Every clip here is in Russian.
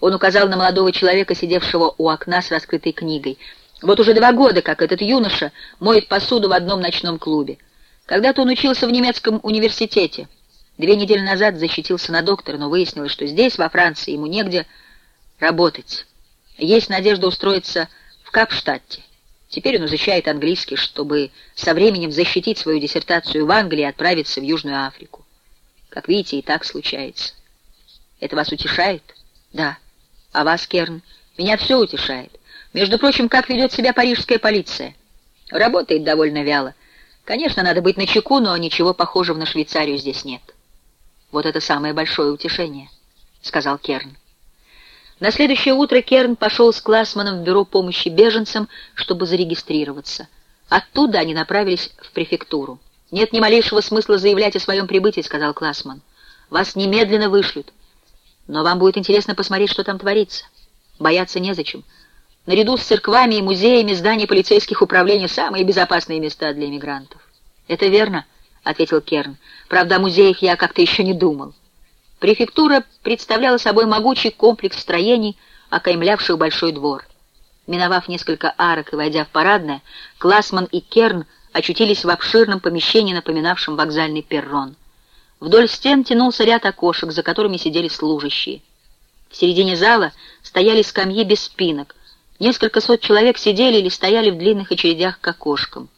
Он указал на молодого человека, сидевшего у окна с раскрытой книгой. Вот уже два года, как этот юноша моет посуду в одном ночном клубе. Когда-то он учился в немецком университете. Две недели назад защитился на доктора, но выяснилось, что здесь, во Франции, ему негде работать. Есть надежда устроиться в Капштадте. Теперь он изучает английский, чтобы со временем защитить свою диссертацию в Англии и отправиться в Южную Африку. Как видите, и так случается. Это вас утешает? Да. А вас, Керн? Меня все утешает. Между прочим, как ведет себя парижская полиция? Работает довольно вяло. Конечно, надо быть начеку, но ничего похожего на Швейцарию здесь нет. Вот это самое большое утешение, — сказал Керн. На следующее утро Керн пошел с Классманом в бюро помощи беженцам, чтобы зарегистрироваться. Оттуда они направились в префектуру. «Нет ни малейшего смысла заявлять о своем прибытии», — сказал Классман. «Вас немедленно вышлют. Но вам будет интересно посмотреть, что там творится. Бояться незачем. Наряду с церквами и музеями здания полицейских управлений — самые безопасные места для иммигрантов». «Это верно», — ответил Керн. «Правда, о музеях я как-то еще не думал». Префектура представляла собой могучий комплекс строений, окаймлявших большой двор. Миновав несколько арок и войдя в парадное, Классман и Керн очутились в обширном помещении, напоминавшем вокзальный перрон. Вдоль стен тянулся ряд окошек, за которыми сидели служащие. В середине зала стояли скамьи без спинок. Несколько сот человек сидели или стояли в длинных очередях к окошкам.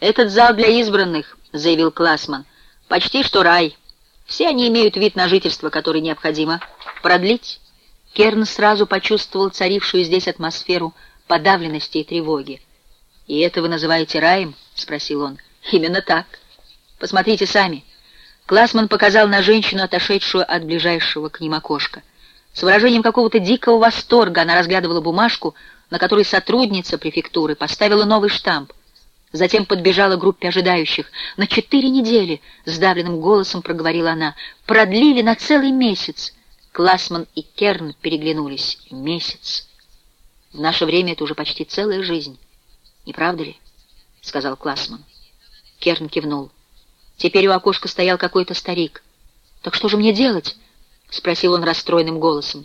«Этот зал для избранных», — заявил Классман, — «почти что рай». Все они имеют вид на жительство, который необходимо продлить. Керн сразу почувствовал царившую здесь атмосферу подавленности и тревоги. «И это вы называете раем?» — спросил он. «Именно так. Посмотрите сами». Классман показал на женщину, отошедшую от ближайшего к ним окошка. С выражением какого-то дикого восторга она разглядывала бумажку, на которой сотрудница префектуры поставила новый штамп. Затем подбежала группе ожидающих. «На четыре недели!» — сдавленным голосом проговорила она. «Продлили на целый месяц!» Классман и Керн переглянулись. «Месяц!» «В наше время это уже почти целая жизнь. Не правда ли?» — сказал Классман. Керн кивнул. Теперь у окошка стоял какой-то старик. «Так что же мне делать?» — спросил он расстроенным голосом.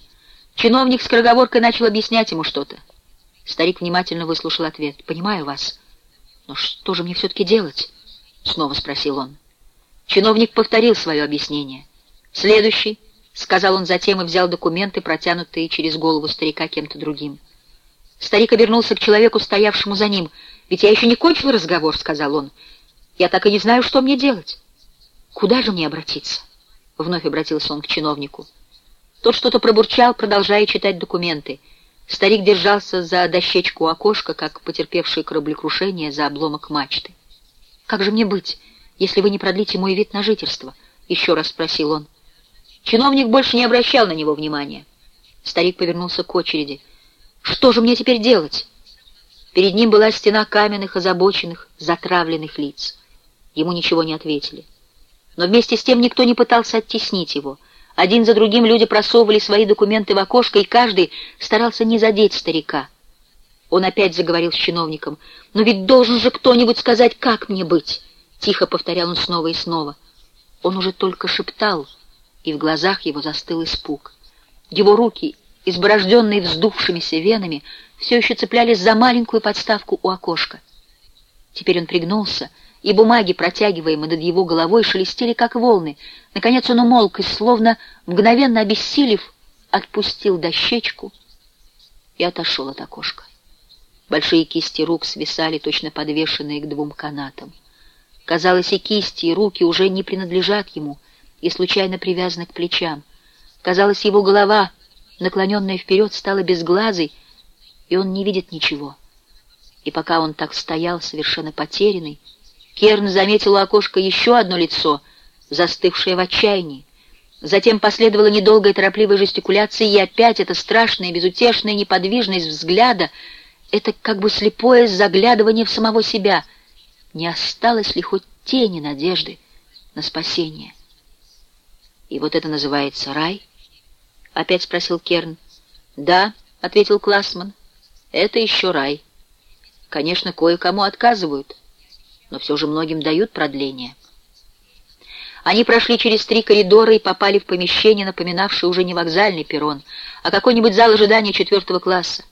Чиновник с скороговоркой начал объяснять ему что-то. Старик внимательно выслушал ответ. «Понимаю вас». «Но что же мне все-таки делать?» — снова спросил он. Чиновник повторил свое объяснение. «Следующий», — сказал он затем и взял документы, протянутые через голову старика кем-то другим. Старик обернулся к человеку, стоявшему за ним. «Ведь я еще не кончил разговор», — сказал он. «Я так и не знаю, что мне делать». «Куда же мне обратиться?» — вновь обратился он к чиновнику. Тот что-то пробурчал, продолжая читать документы — Старик держался за дощечку окошка, как потерпевший кораблекрушение за обломок мачты. «Как же мне быть, если вы не продлите мой вид на жительство?» — еще раз спросил он. Чиновник больше не обращал на него внимания. Старик повернулся к очереди. «Что же мне теперь делать?» Перед ним была стена каменных, озабоченных, затравленных лиц. Ему ничего не ответили. Но вместе с тем никто не пытался оттеснить его — один за другим люди просовывали свои документы в окошко, и каждый старался не задеть старика. Он опять заговорил с чиновником. «Но ведь должен же кто-нибудь сказать, как мне быть!» Тихо повторял он снова и снова. Он уже только шептал, и в глазах его застыл испуг. Его руки, изборожденные вздувшимися венами, все еще цеплялись за маленькую подставку у окошка. Теперь он пригнулся — и бумаги, протягиваемые над его головой, шелестели, как волны. Наконец он умолк и, словно мгновенно обессилев, отпустил дощечку и отошел от окошка. Большие кисти рук свисали, точно подвешенные к двум канатам. Казалось, и кисти, и руки уже не принадлежат ему и случайно привязаны к плечам. Казалось, его голова, наклоненная вперед, стала безглазой, и он не видит ничего. И пока он так стоял, совершенно потерянный, Керн заметил у окошка еще одно лицо, застывшее в отчаянии. Затем последовала недолгая торопливая жестикуляция, и опять эта страшная, безутешная неподвижность взгляда, это как бы слепое заглядывание в самого себя. Не осталось ли хоть тени надежды на спасение? «И вот это называется рай?» — опять спросил Керн. «Да», — ответил Классман, — «это еще рай. Конечно, кое-кому отказывают» но все же многим дают продление. Они прошли через три коридора и попали в помещение, напоминавшее уже не вокзальный перрон, а какой-нибудь зал ожидания четвертого класса.